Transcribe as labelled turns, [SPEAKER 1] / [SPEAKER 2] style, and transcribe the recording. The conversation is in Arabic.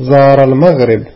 [SPEAKER 1] زار المغرب.